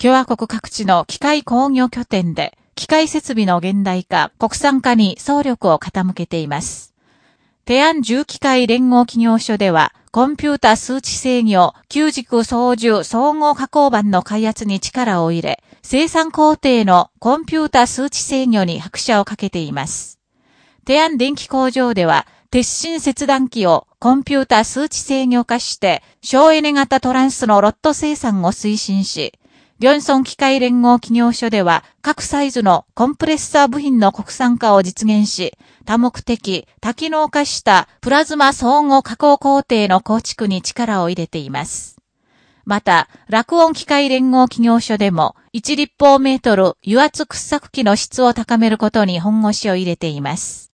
共和国各地の機械工業拠点で、機械設備の現代化、国産化に総力を傾けています。テアン重機械連合企業所では、コンピュータ数値制御、旧軸操縦総合加工版の開発に力を入れ、生産工程のコンピュータ数値制御に拍車をかけています。テアン電気工場では、鉄心切断機をコンピュータ数値制御化して、省エネ型トランスのロット生産を推進し、リョンソン機械連合企業所では各サイズのコンプレッサー部品の国産化を実現し、多目的、多機能化したプラズマ相互加工工程の構築に力を入れています。また、落音機械連合企業所でも、1立方メートル油圧掘削機の質を高めることに本腰を入れています。